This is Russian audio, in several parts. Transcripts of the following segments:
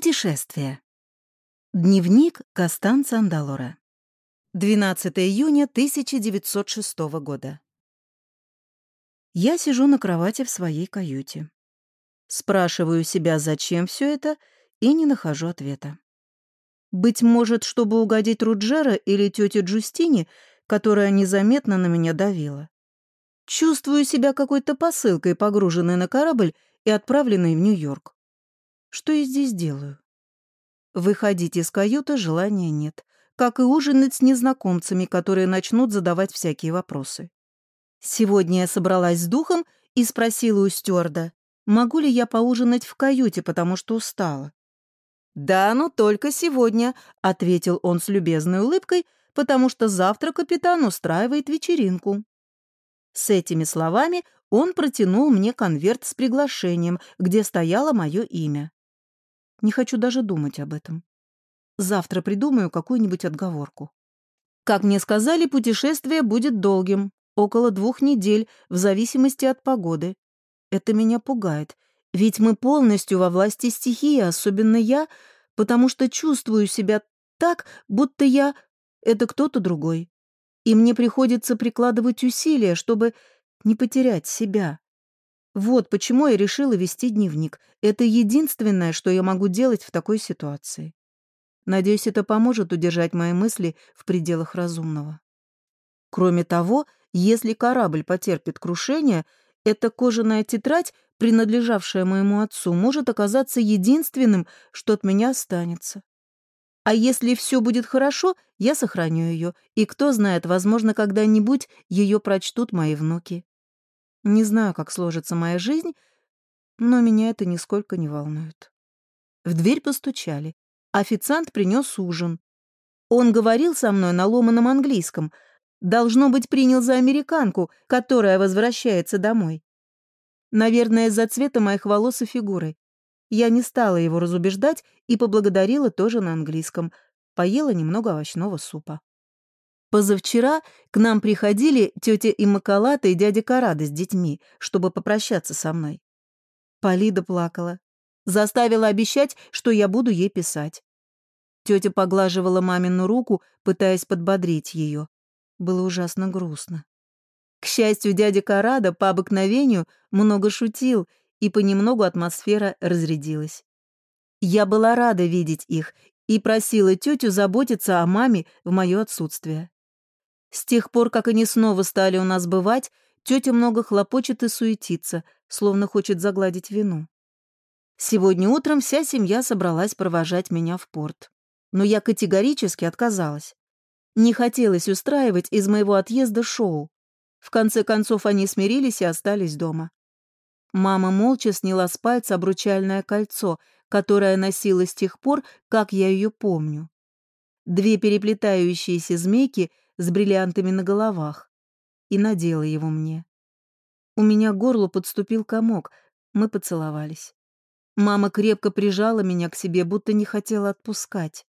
Путешествие. Дневник Костанца Андалора. 12 июня 1906 года. Я сижу на кровати в своей каюте. Спрашиваю себя, зачем все это, и не нахожу ответа. Быть может, чтобы угодить Руджера или тете Джустине, которая незаметно на меня давила. Чувствую себя какой-то посылкой, погруженной на корабль и отправленной в Нью-Йорк. Что я здесь делаю? Выходить из каюты желания нет, как и ужинать с незнакомцами, которые начнут задавать всякие вопросы. Сегодня я собралась с духом и спросила у стюарда, могу ли я поужинать в каюте, потому что устала. «Да, но только сегодня», — ответил он с любезной улыбкой, потому что завтра капитан устраивает вечеринку. С этими словами он протянул мне конверт с приглашением, где стояло мое имя. Не хочу даже думать об этом. Завтра придумаю какую-нибудь отговорку. Как мне сказали, путешествие будет долгим, около двух недель, в зависимости от погоды. Это меня пугает, ведь мы полностью во власти стихии, особенно я, потому что чувствую себя так, будто я — это кто-то другой. И мне приходится прикладывать усилия, чтобы не потерять себя. Вот почему я решила вести дневник. Это единственное, что я могу делать в такой ситуации. Надеюсь, это поможет удержать мои мысли в пределах разумного. Кроме того, если корабль потерпит крушение, эта кожаная тетрадь, принадлежавшая моему отцу, может оказаться единственным, что от меня останется. А если все будет хорошо, я сохраню ее, и кто знает, возможно, когда-нибудь ее прочтут мои внуки. Не знаю, как сложится моя жизнь, но меня это нисколько не волнует. В дверь постучали. Официант принес ужин. Он говорил со мной на ломаном английском. Должно быть, принял за американку, которая возвращается домой. Наверное, из-за цвета моих волос и фигуры. Я не стала его разубеждать и поблагодарила тоже на английском. Поела немного овощного супа. Позавчера к нам приходили тетя Иммакалата и дядя Карада с детьми, чтобы попрощаться со мной. Полида плакала. Заставила обещать, что я буду ей писать. Тетя поглаживала мамину руку, пытаясь подбодрить ее. Было ужасно грустно. К счастью, дядя Карада по обыкновению много шутил, и понемногу атмосфера разрядилась. Я была рада видеть их и просила тетю заботиться о маме в мое отсутствие. С тех пор, как они снова стали у нас бывать, тетя много хлопочет и суетится, словно хочет загладить вину. Сегодня утром вся семья собралась провожать меня в порт. Но я категорически отказалась. Не хотелось устраивать из моего отъезда шоу. В конце концов они смирились и остались дома. Мама молча сняла с пальца обручальное кольцо, которое носила с тех пор, как я ее помню. Две переплетающиеся змейки с бриллиантами на головах и надела его мне. У меня к горлу подступил комок, мы поцеловались. Мама крепко прижала меня к себе, будто не хотела отпускать.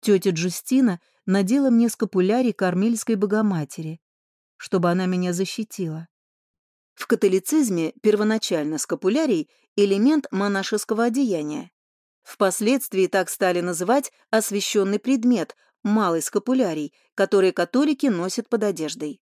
Тетя Джустина надела мне скапулярий Кармельской Богоматери, чтобы она меня защитила. В католицизме первоначально скапулярий — элемент монашеского одеяния. Впоследствии так стали называть освященный предмет, малый скапулярий, который католики носят под одеждой.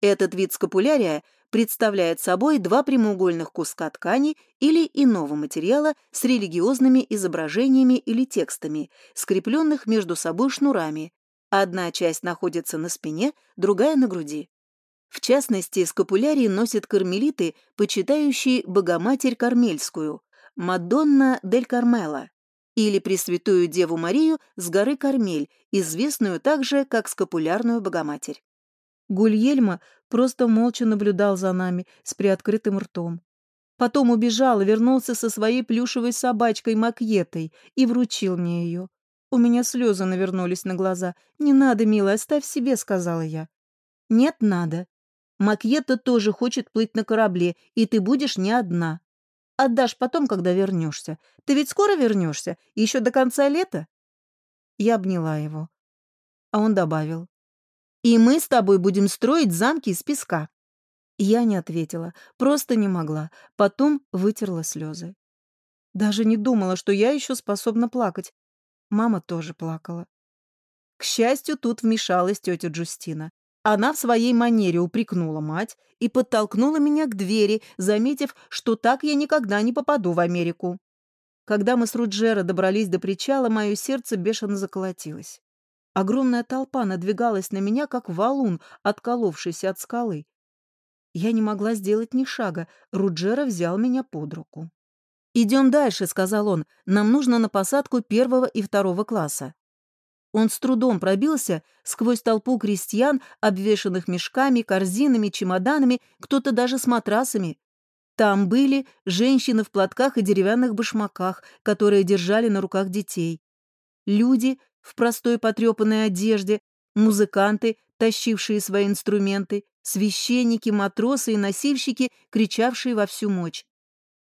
Этот вид скапулярия представляет собой два прямоугольных куска ткани или иного материала с религиозными изображениями или текстами, скрепленных между собой шнурами. Одна часть находится на спине, другая — на груди. В частности, скапулярии носят кармелиты, почитающие Богоматерь Кармельскую, Мадонна дель Кармела, или Пресвятую Деву Марию с горы Кармель, известную также как Скапулярную Богоматерь. Гульельма просто молча наблюдал за нами с приоткрытым ртом. Потом убежал и вернулся со своей плюшевой собачкой Макьетой и вручил мне ее. У меня слезы навернулись на глаза. «Не надо, милая, оставь себе», — сказала я. «Нет, надо. Макьета тоже хочет плыть на корабле, и ты будешь не одна. Отдашь потом, когда вернешься. Ты ведь скоро вернешься? Еще до конца лета?» Я обняла его. А он добавил. «И мы с тобой будем строить замки из песка». Я не ответила, просто не могла. Потом вытерла слезы. Даже не думала, что я еще способна плакать. Мама тоже плакала. К счастью, тут вмешалась тетя Джустина. Она в своей манере упрекнула мать и подтолкнула меня к двери, заметив, что так я никогда не попаду в Америку. Когда мы с Руджера добрались до причала, мое сердце бешено заколотилось. Огромная толпа надвигалась на меня, как валун, отколовшийся от скалы. Я не могла сделать ни шага. Руджера взял меня под руку. «Идем дальше», — сказал он. «Нам нужно на посадку первого и второго класса». Он с трудом пробился сквозь толпу крестьян, обвешанных мешками, корзинами, чемоданами, кто-то даже с матрасами. Там были женщины в платках и деревянных башмаках, которые держали на руках детей. Люди в простой потрепанной одежде, музыканты, тащившие свои инструменты, священники, матросы и носильщики, кричавшие во всю мощь.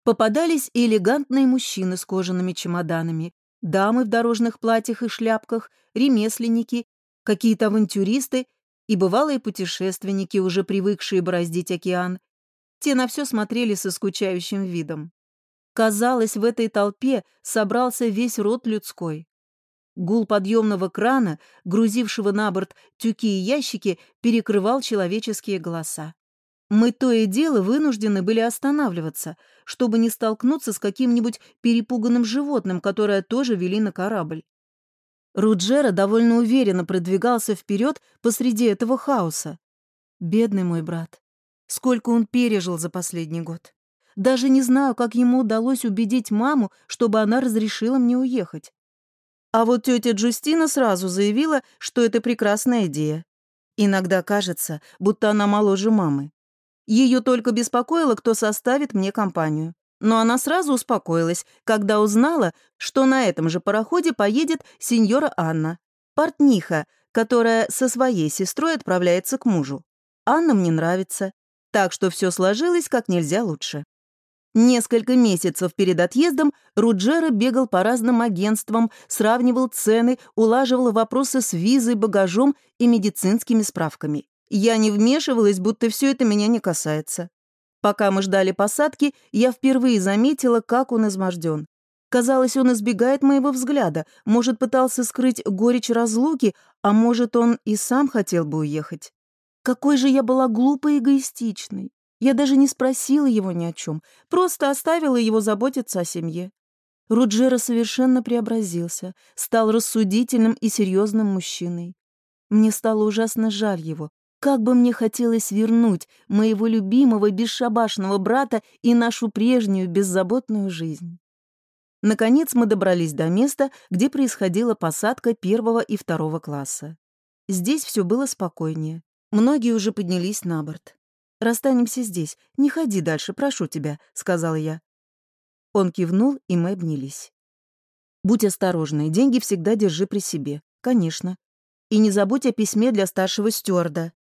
Попадались и элегантные мужчины с кожаными чемоданами, дамы в дорожных платьях и шляпках, ремесленники, какие-то авантюристы и бывалые путешественники, уже привыкшие бороздить океан. Те на все смотрели со скучающим видом. Казалось, в этой толпе собрался весь род людской. Гул подъемного крана, грузившего на борт тюки и ящики, перекрывал человеческие голоса. Мы то и дело вынуждены были останавливаться, чтобы не столкнуться с каким-нибудь перепуганным животным, которое тоже вели на корабль. Руджера довольно уверенно продвигался вперед посреди этого хаоса. Бедный мой брат. Сколько он пережил за последний год. Даже не знаю, как ему удалось убедить маму, чтобы она разрешила мне уехать. А вот тетя Джустина сразу заявила, что это прекрасная идея. Иногда кажется, будто она моложе мамы. Ее только беспокоило, кто составит мне компанию. Но она сразу успокоилась, когда узнала, что на этом же пароходе поедет сеньора Анна, портниха, которая со своей сестрой отправляется к мужу. Анна мне нравится, так что все сложилось как нельзя лучше. Несколько месяцев перед отъездом Руджера бегал по разным агентствам, сравнивал цены, улаживал вопросы с визой, багажом и медицинскими справками. Я не вмешивалась, будто все это меня не касается. Пока мы ждали посадки, я впервые заметила, как он изможден. Казалось, он избегает моего взгляда, может, пытался скрыть горечь разлуки, а может, он и сам хотел бы уехать. Какой же я была глупой и эгоистичной. Я даже не спросила его ни о чем, просто оставила его заботиться о семье. Руджера совершенно преобразился, стал рассудительным и серьезным мужчиной. Мне стало ужасно жаль его, как бы мне хотелось вернуть моего любимого бесшабашного брата и нашу прежнюю беззаботную жизнь. Наконец мы добрались до места, где происходила посадка первого и второго класса. Здесь все было спокойнее. Многие уже поднялись на борт. «Расстанемся здесь. Не ходи дальше, прошу тебя», — сказала я. Он кивнул, и мы обнялись. «Будь осторожной, деньги всегда держи при себе. Конечно. И не забудь о письме для старшего стюарда.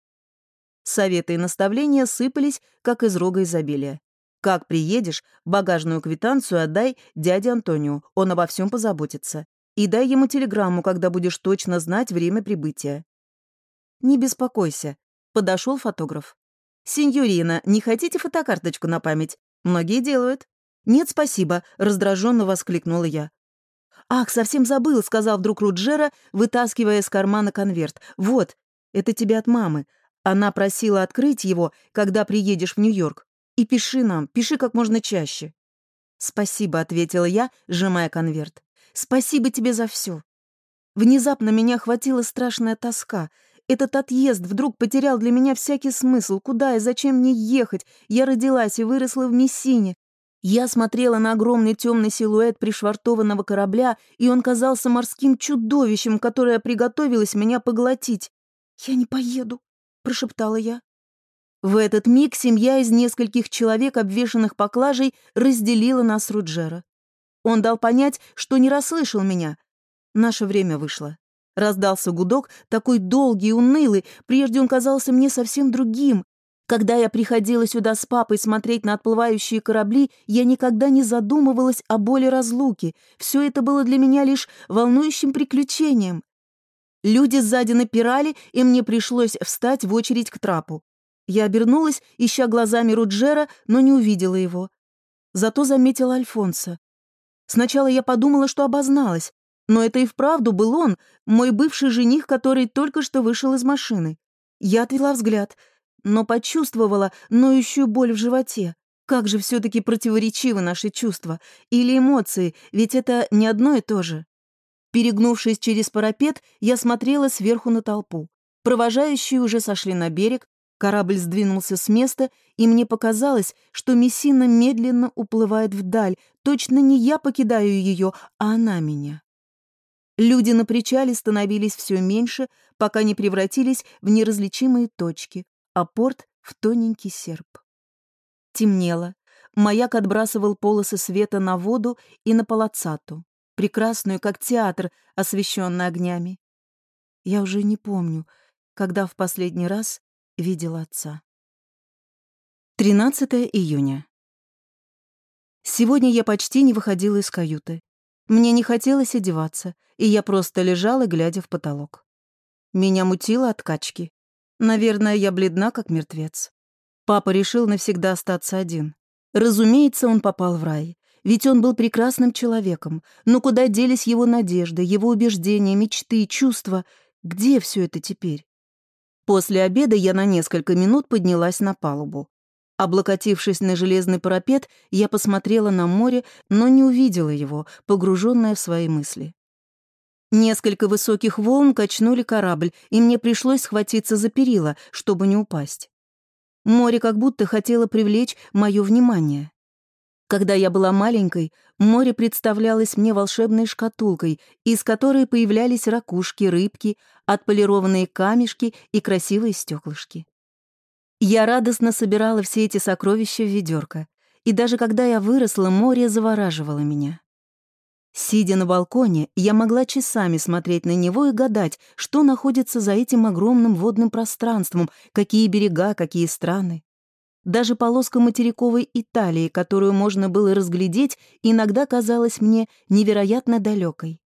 Советы и наставления сыпались, как из рога изобилия. Как приедешь, багажную квитанцию отдай дяде Антонио, он обо всем позаботится. И дай ему телеграмму, когда будешь точно знать время прибытия. Не беспокойся, подошел фотограф. «Синьорина, не хотите фотокарточку на память? Многие делают». «Нет, спасибо», — раздраженно воскликнула я. «Ах, совсем забыл», — сказал вдруг Руджера, вытаскивая из кармана конверт. «Вот, это тебе от мамы. Она просила открыть его, когда приедешь в Нью-Йорк. И пиши нам, пиши как можно чаще». «Спасибо», — ответила я, сжимая конверт. «Спасибо тебе за все». Внезапно меня охватила страшная тоска. Этот отъезд вдруг потерял для меня всякий смысл. Куда и зачем мне ехать? Я родилась и выросла в Мессине. Я смотрела на огромный темный силуэт пришвартованного корабля, и он казался морским чудовищем, которое приготовилось меня поглотить. «Я не поеду», — прошептала я. В этот миг семья из нескольких человек, обвешанных поклажей, разделила нас Руджера. Он дал понять, что не расслышал меня. Наше время вышло. Раздался гудок, такой долгий и унылый, прежде он казался мне совсем другим. Когда я приходила сюда с папой смотреть на отплывающие корабли, я никогда не задумывалась о боли разлуки. Все это было для меня лишь волнующим приключением. Люди сзади напирали, и мне пришлось встать в очередь к трапу. Я обернулась, ища глазами Руджера, но не увидела его. Зато заметила Альфонса. Сначала я подумала, что обозналась, но это и вправду был он, мой бывший жених, который только что вышел из машины. Я отвела взгляд, но почувствовала ноющую боль в животе. Как же все-таки противоречивы наши чувства или эмоции, ведь это не одно и то же. Перегнувшись через парапет, я смотрела сверху на толпу. Провожающие уже сошли на берег, корабль сдвинулся с места, и мне показалось, что Мессина медленно уплывает вдаль. Точно не я покидаю ее, а она меня. Люди на причале становились все меньше, пока не превратились в неразличимые точки, а порт — в тоненький серп. Темнело. Маяк отбрасывал полосы света на воду и на палацату, прекрасную, как театр, освещенный огнями. Я уже не помню, когда в последний раз видел отца. 13 июня. Сегодня я почти не выходила из каюты. Мне не хотелось одеваться, и я просто лежала, глядя в потолок. Меня мутило от качки. Наверное, я бледна, как мертвец. Папа решил навсегда остаться один. Разумеется, он попал в рай. Ведь он был прекрасным человеком. Но куда делись его надежды, его убеждения, мечты, чувства? Где все это теперь? После обеда я на несколько минут поднялась на палубу. Облокотившись на железный парапет, я посмотрела на море, но не увидела его, погруженная в свои мысли. Несколько высоких волн качнули корабль, и мне пришлось схватиться за перила, чтобы не упасть. Море как будто хотело привлечь мое внимание. Когда я была маленькой, море представлялось мне волшебной шкатулкой, из которой появлялись ракушки, рыбки, отполированные камешки и красивые стеклышки. Я радостно собирала все эти сокровища в ведерко, и даже когда я выросла, море завораживало меня. Сидя на балконе, я могла часами смотреть на него и гадать, что находится за этим огромным водным пространством, какие берега, какие страны. Даже полоска материковой Италии, которую можно было разглядеть, иногда казалась мне невероятно далекой.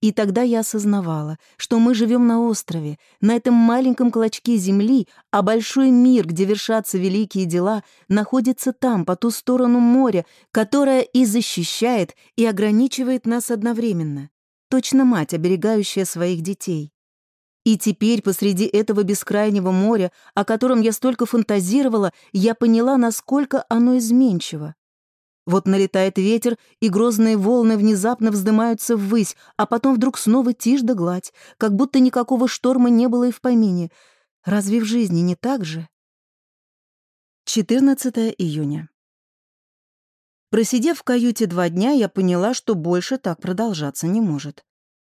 И тогда я осознавала, что мы живем на острове, на этом маленьком клочке земли, а большой мир, где вершатся великие дела, находится там, по ту сторону моря, которое и защищает, и ограничивает нас одновременно. Точно мать, оберегающая своих детей. И теперь посреди этого бескрайнего моря, о котором я столько фантазировала, я поняла, насколько оно изменчиво. Вот налетает ветер, и грозные волны внезапно вздымаются ввысь, а потом вдруг снова тишь да гладь, как будто никакого шторма не было и в помине. Разве в жизни не так же? 14 июня. Просидев в каюте два дня, я поняла, что больше так продолжаться не может.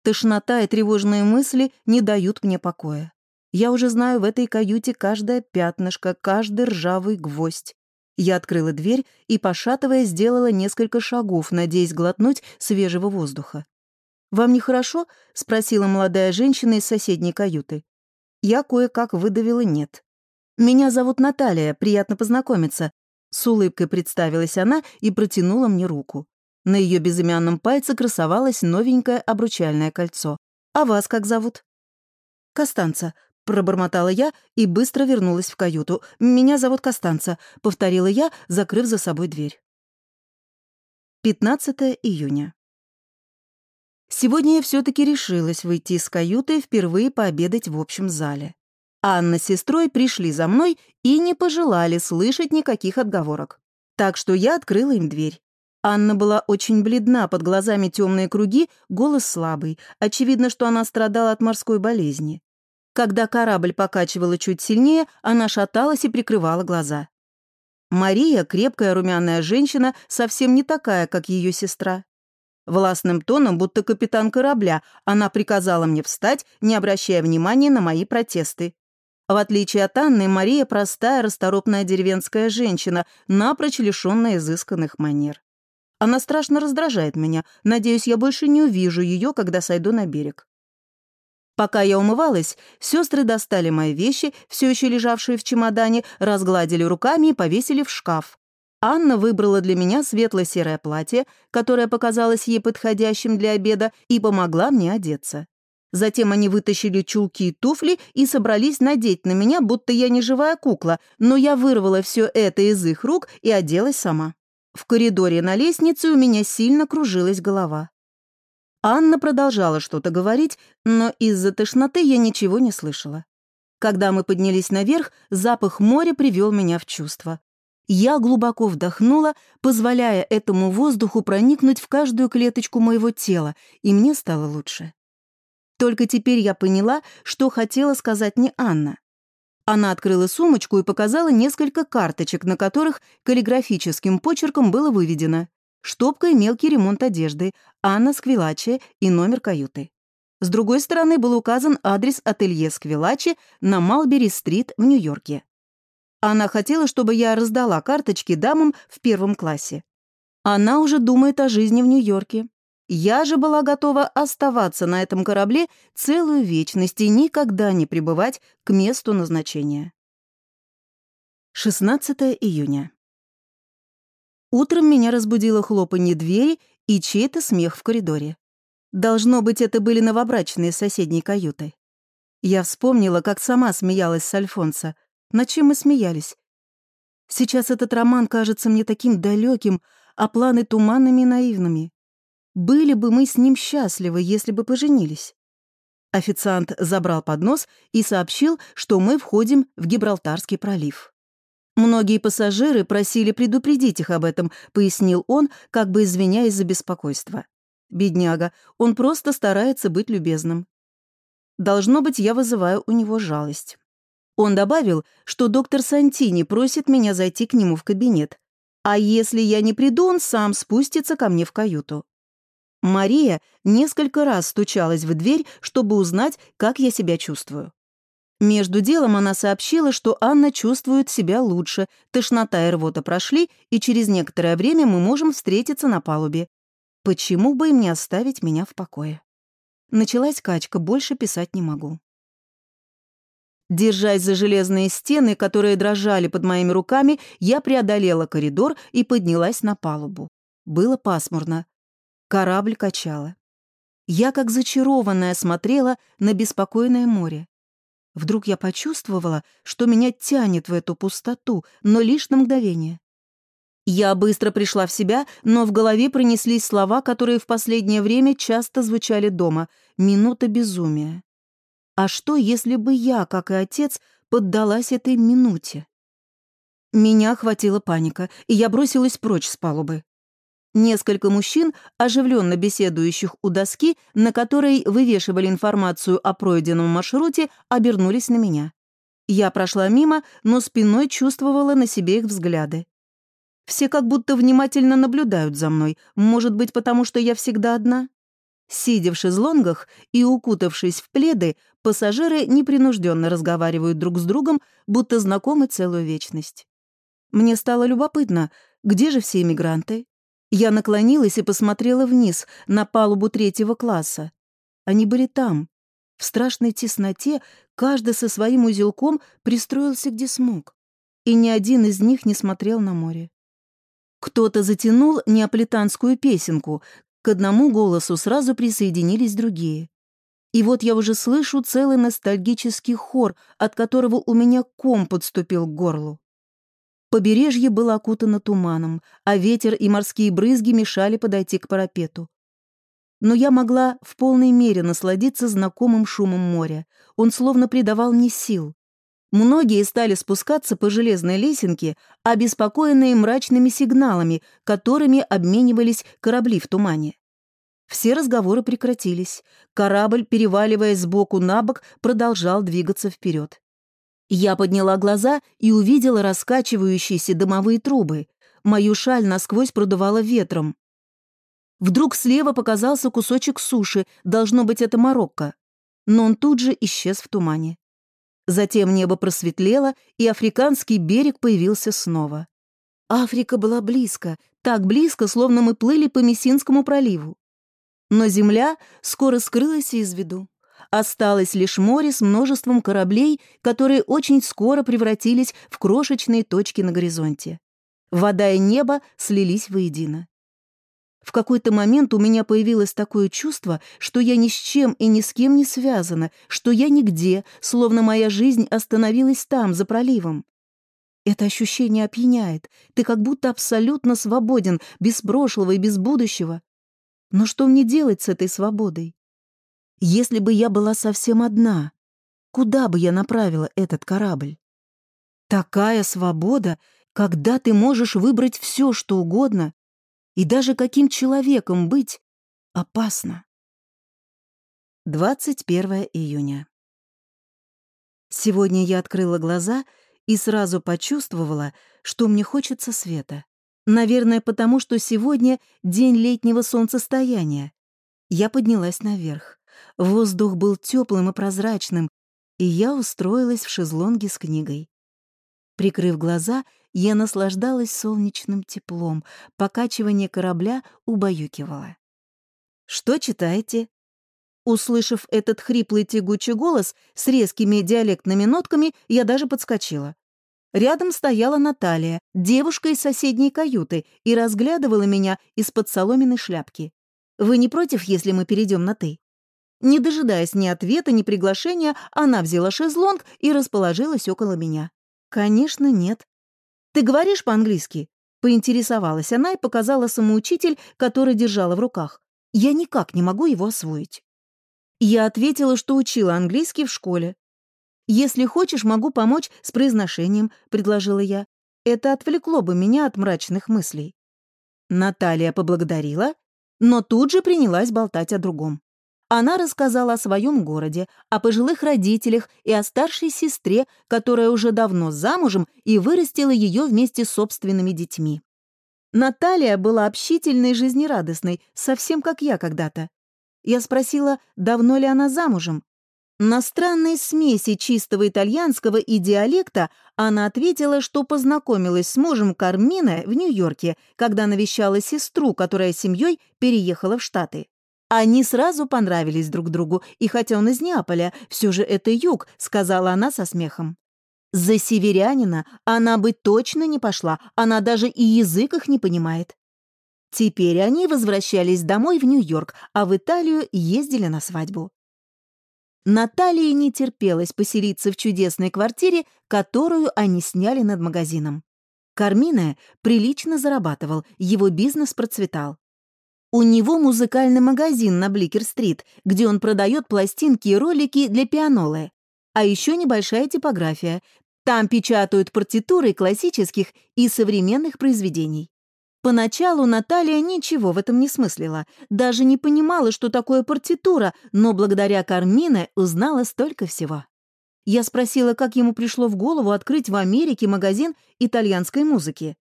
Тошнота и тревожные мысли не дают мне покоя. Я уже знаю в этой каюте каждое пятнышко, каждый ржавый гвоздь. Я открыла дверь и, пошатывая, сделала несколько шагов, надеясь глотнуть свежего воздуха. «Вам нехорошо?» — спросила молодая женщина из соседней каюты. Я кое-как выдавила «нет». «Меня зовут Наталья, приятно познакомиться», — с улыбкой представилась она и протянула мне руку. На ее безымянном пальце красовалось новенькое обручальное кольцо. «А вас как зовут?» «Костанца», Пробормотала я и быстро вернулась в каюту. «Меня зовут Костанца», — повторила я, закрыв за собой дверь. 15 июня. Сегодня я все таки решилась выйти из каюты и впервые пообедать в общем зале. Анна с сестрой пришли за мной и не пожелали слышать никаких отговорок. Так что я открыла им дверь. Анна была очень бледна, под глазами темные круги, голос слабый. Очевидно, что она страдала от морской болезни. Когда корабль покачивало чуть сильнее, она шаталась и прикрывала глаза. Мария, крепкая румяная женщина, совсем не такая, как ее сестра. Властным тоном, будто капитан корабля, она приказала мне встать, не обращая внимания на мои протесты. В отличие от Анны, Мария простая, расторопная деревенская женщина, напрочь лишенная изысканных манер. Она страшно раздражает меня. Надеюсь, я больше не увижу ее, когда сойду на берег. Пока я умывалась, сестры достали мои вещи, все еще лежавшие в чемодане, разгладили руками и повесили в шкаф. Анна выбрала для меня светло-серое платье, которое показалось ей подходящим для обеда, и помогла мне одеться. Затем они вытащили чулки и туфли и собрались надеть на меня, будто я не живая кукла, но я вырвала все это из их рук и оделась сама. В коридоре на лестнице у меня сильно кружилась голова. Анна продолжала что-то говорить, но из-за тошноты я ничего не слышала. Когда мы поднялись наверх, запах моря привел меня в чувство. Я глубоко вдохнула, позволяя этому воздуху проникнуть в каждую клеточку моего тела, и мне стало лучше. Только теперь я поняла, что хотела сказать не Анна. Она открыла сумочку и показала несколько карточек, на которых каллиграфическим почерком было выведено «Штопка и мелкий ремонт одежды», «Анна Сквилачи» и номер каюты. С другой стороны был указан адрес ателье Сквилачи на Малбери-стрит в Нью-Йорке. Она хотела, чтобы я раздала карточки дамам в первом классе. Она уже думает о жизни в Нью-Йорке. Я же была готова оставаться на этом корабле целую вечность и никогда не прибывать к месту назначения. 16 июня. Утром меня разбудило хлопанье двери и чей-то смех в коридоре. Должно быть, это были новобрачные соседней каюты. Я вспомнила, как сама смеялась с Альфонсо. Над чем мы смеялись? Сейчас этот роман кажется мне таким далеким, а планы туманными и наивными. Были бы мы с ним счастливы, если бы поженились. Официант забрал поднос и сообщил, что мы входим в Гибралтарский пролив. Многие пассажиры просили предупредить их об этом, пояснил он, как бы извиняясь за беспокойство. Бедняга, он просто старается быть любезным. Должно быть, я вызываю у него жалость. Он добавил, что доктор Сантини просит меня зайти к нему в кабинет, а если я не приду, он сам спустится ко мне в каюту. Мария несколько раз стучалась в дверь, чтобы узнать, как я себя чувствую. Между делом она сообщила, что Анна чувствует себя лучше, тошнота и рвота прошли, и через некоторое время мы можем встретиться на палубе. Почему бы им не оставить меня в покое? Началась качка, больше писать не могу. Держась за железные стены, которые дрожали под моими руками, я преодолела коридор и поднялась на палубу. Было пасмурно. Корабль качало. Я, как зачарованная, смотрела на беспокойное море. Вдруг я почувствовала, что меня тянет в эту пустоту, но лишь на мгновение. Я быстро пришла в себя, но в голове пронеслись слова, которые в последнее время часто звучали дома «минута безумия». А что, если бы я, как и отец, поддалась этой минуте? Меня охватила паника, и я бросилась прочь с палубы. Несколько мужчин, оживленно беседующих у доски, на которой вывешивали информацию о пройденном маршруте, обернулись на меня. Я прошла мимо, но спиной чувствовала на себе их взгляды. Все как будто внимательно наблюдают за мной, может быть, потому что я всегда одна? Сидя в шезлонгах и укутавшись в пледы, пассажиры непринужденно разговаривают друг с другом, будто знакомы целую вечность. Мне стало любопытно, где же все эмигранты? Я наклонилась и посмотрела вниз, на палубу третьего класса. Они были там. В страшной тесноте каждый со своим узелком пристроился где смог. И ни один из них не смотрел на море. Кто-то затянул неаполитанскую песенку, к одному голосу сразу присоединились другие. И вот я уже слышу целый ностальгический хор, от которого у меня ком подступил к горлу. Побережье было окутано туманом, а ветер и морские брызги мешали подойти к парапету. Но я могла в полной мере насладиться знакомым шумом моря. Он словно придавал мне сил. Многие стали спускаться по железной лесенке, обеспокоенные мрачными сигналами, которыми обменивались корабли в тумане. Все разговоры прекратились. Корабль, переваливаясь сбоку на бок, продолжал двигаться вперед. Я подняла глаза и увидела раскачивающиеся дымовые трубы. Мою шаль насквозь продувало ветром. Вдруг слева показался кусочек суши, должно быть, это Марокко. Но он тут же исчез в тумане. Затем небо просветлело, и африканский берег появился снова. Африка была близко, так близко, словно мы плыли по Мессинскому проливу. Но земля скоро скрылась из виду. Осталось лишь море с множеством кораблей, которые очень скоро превратились в крошечные точки на горизонте. Вода и небо слились воедино. В какой-то момент у меня появилось такое чувство, что я ни с чем и ни с кем не связана, что я нигде, словно моя жизнь остановилась там, за проливом. Это ощущение опьяняет. Ты как будто абсолютно свободен, без прошлого и без будущего. Но что мне делать с этой свободой? Если бы я была совсем одна, куда бы я направила этот корабль? Такая свобода, когда ты можешь выбрать все, что угодно, и даже каким человеком быть, опасно. 21 июня. Сегодня я открыла глаза и сразу почувствовала, что мне хочется света. Наверное, потому что сегодня день летнего солнцестояния. Я поднялась наверх. Воздух был теплым и прозрачным, и я устроилась в шезлонге с книгой. Прикрыв глаза, я наслаждалась солнечным теплом, покачивание корабля убаюкивало. «Что читаете?» Услышав этот хриплый тягучий голос с резкими диалектными нотками, я даже подскочила. Рядом стояла Наталья, девушка из соседней каюты, и разглядывала меня из-под соломенной шляпки. «Вы не против, если мы перейдем на «ты»?» Не дожидаясь ни ответа, ни приглашения, она взяла шезлонг и расположилась около меня. «Конечно, нет». «Ты говоришь по-английски?» Поинтересовалась она и показала самоучитель, который держала в руках. «Я никак не могу его освоить». Я ответила, что учила английский в школе. «Если хочешь, могу помочь с произношением», — предложила я. Это отвлекло бы меня от мрачных мыслей. Наталья поблагодарила, но тут же принялась болтать о другом. Она рассказала о своем городе, о пожилых родителях и о старшей сестре, которая уже давно замужем и вырастила ее вместе с собственными детьми. Наталья была общительной и жизнерадостной, совсем как я когда-то. Я спросила, давно ли она замужем. На странной смеси чистого итальянского и диалекта она ответила, что познакомилась с мужем Кармина в Нью-Йорке, когда навещала сестру, которая семьей переехала в Штаты. Они сразу понравились друг другу, и хотя он из Неаполя, все же это юг, сказала она со смехом. За северянина она бы точно не пошла, она даже и язык их не понимает. Теперь они возвращались домой в Нью-Йорк, а в Италию ездили на свадьбу. Наталье не терпелось поселиться в чудесной квартире, которую они сняли над магазином. Кармина прилично зарабатывал, его бизнес процветал. У него музыкальный магазин на Бликер-стрит, где он продает пластинки и ролики для пианолы. А еще небольшая типография. Там печатают партитуры классических и современных произведений. Поначалу Наталья ничего в этом не смыслила, даже не понимала, что такое партитура, но благодаря Кармине узнала столько всего. Я спросила, как ему пришло в голову открыть в Америке магазин итальянской музыки.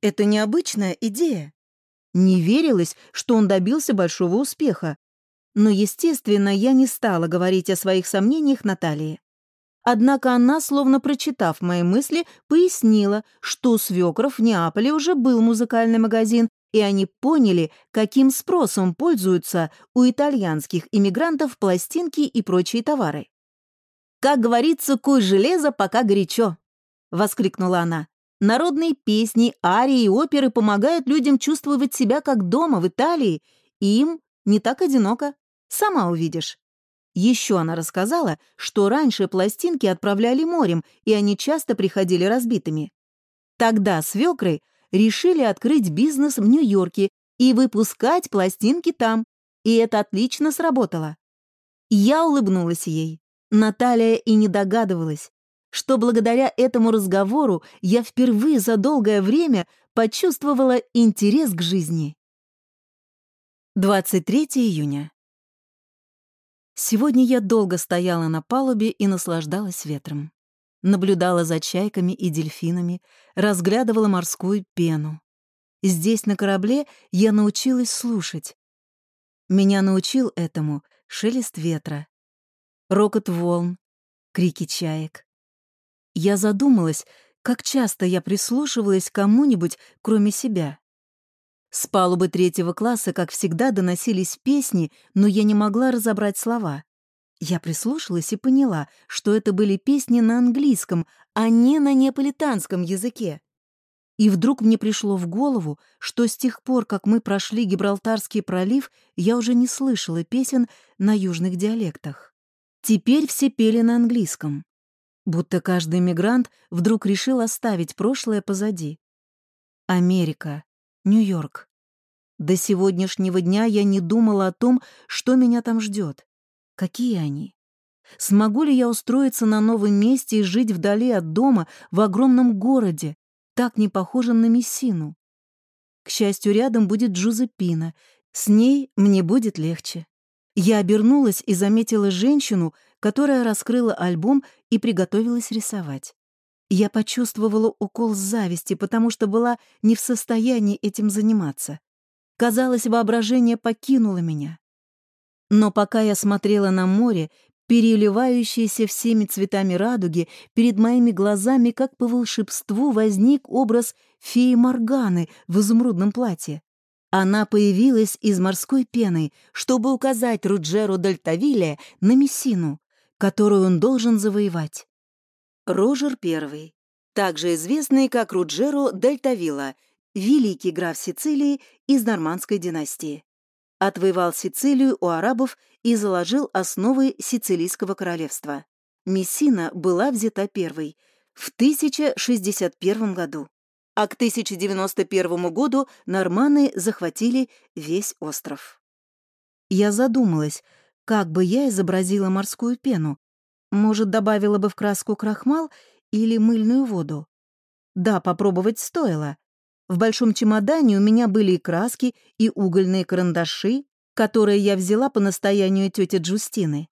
Это необычная идея. Не верилось, что он добился большого успеха. Но, естественно, я не стала говорить о своих сомнениях Наталье. Однако она, словно прочитав мои мысли, пояснила, что у свекров в Неаполе уже был музыкальный магазин, и они поняли, каким спросом пользуются у итальянских иммигрантов пластинки и прочие товары. «Как говорится, куй железо, пока горячо!» — воскликнула она. «Народные песни, арии и оперы помогают людям чувствовать себя как дома в Италии, и им не так одиноко. Сама увидишь». Еще она рассказала, что раньше пластинки отправляли морем, и они часто приходили разбитыми. Тогда свекры решили открыть бизнес в Нью-Йорке и выпускать пластинки там, и это отлично сработало. Я улыбнулась ей. Наталья и не догадывалась, что благодаря этому разговору я впервые за долгое время почувствовала интерес к жизни. 23 июня. Сегодня я долго стояла на палубе и наслаждалась ветром. Наблюдала за чайками и дельфинами, разглядывала морскую пену. Здесь, на корабле, я научилась слушать. Меня научил этому шелест ветра, рокот волн, крики чаек. Я задумалась, как часто я прислушивалась к кому-нибудь, кроме себя. С палубы третьего класса, как всегда, доносились песни, но я не могла разобрать слова. Я прислушалась и поняла, что это были песни на английском, а не на неаполитанском языке. И вдруг мне пришло в голову, что с тех пор, как мы прошли Гибралтарский пролив, я уже не слышала песен на южных диалектах. Теперь все пели на английском. Будто каждый мигрант вдруг решил оставить прошлое позади. Америка, Нью-Йорк. До сегодняшнего дня я не думала о том, что меня там ждет. Какие они? Смогу ли я устроиться на новом месте и жить вдали от дома в огромном городе, так не похожем на Мессину? К счастью, рядом будет Джузеппина. С ней мне будет легче. Я обернулась и заметила женщину, которая раскрыла альбом и приготовилась рисовать. Я почувствовала укол зависти, потому что была не в состоянии этим заниматься. Казалось, воображение покинуло меня. Но пока я смотрела на море, переливающееся всеми цветами радуги, перед моими глазами, как по волшебству, возник образ феи Морганы в изумрудном платье. Она появилась из морской пены, чтобы указать Руджеру Дальтавиле на Мессину, которую он должен завоевать. Рожер I, также известный как Руджеро Дальтавила, великий граф Сицилии из нормандской династии. Отвоевал Сицилию у арабов и заложил основы Сицилийского королевства. Мессина была взята первой в 1061 году а к 1091 году норманы захватили весь остров. Я задумалась, как бы я изобразила морскую пену. Может, добавила бы в краску крахмал или мыльную воду? Да, попробовать стоило. В большом чемодане у меня были и краски, и угольные карандаши, которые я взяла по настоянию тети Джустины.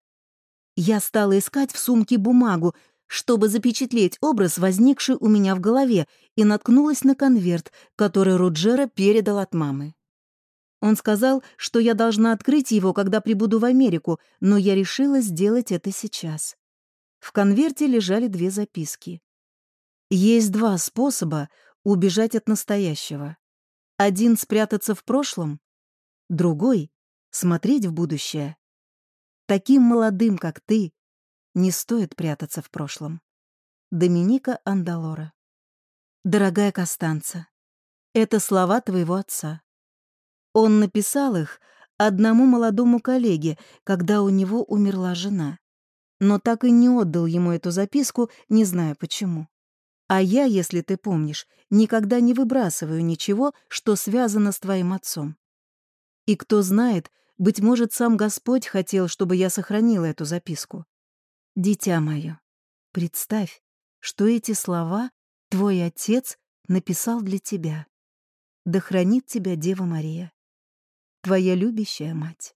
Я стала искать в сумке бумагу, чтобы запечатлеть образ, возникший у меня в голове, и наткнулась на конверт, который Руджера передал от мамы. Он сказал, что я должна открыть его, когда прибуду в Америку, но я решила сделать это сейчас. В конверте лежали две записки. Есть два способа убежать от настоящего. Один — спрятаться в прошлом, другой — смотреть в будущее. Таким молодым, как ты, не стоит прятаться в прошлом. Доминика Андалора. Дорогая Костанца, это слова твоего отца. Он написал их одному молодому коллеге, когда у него умерла жена, но так и не отдал ему эту записку, не зная почему. А я, если ты помнишь, никогда не выбрасываю ничего, что связано с твоим отцом. И кто знает, быть может, сам Господь хотел, чтобы я сохранила эту записку. Дитя мое, представь, что эти слова твой отец написал для тебя. Да хранит тебя Дева Мария, твоя любящая мать.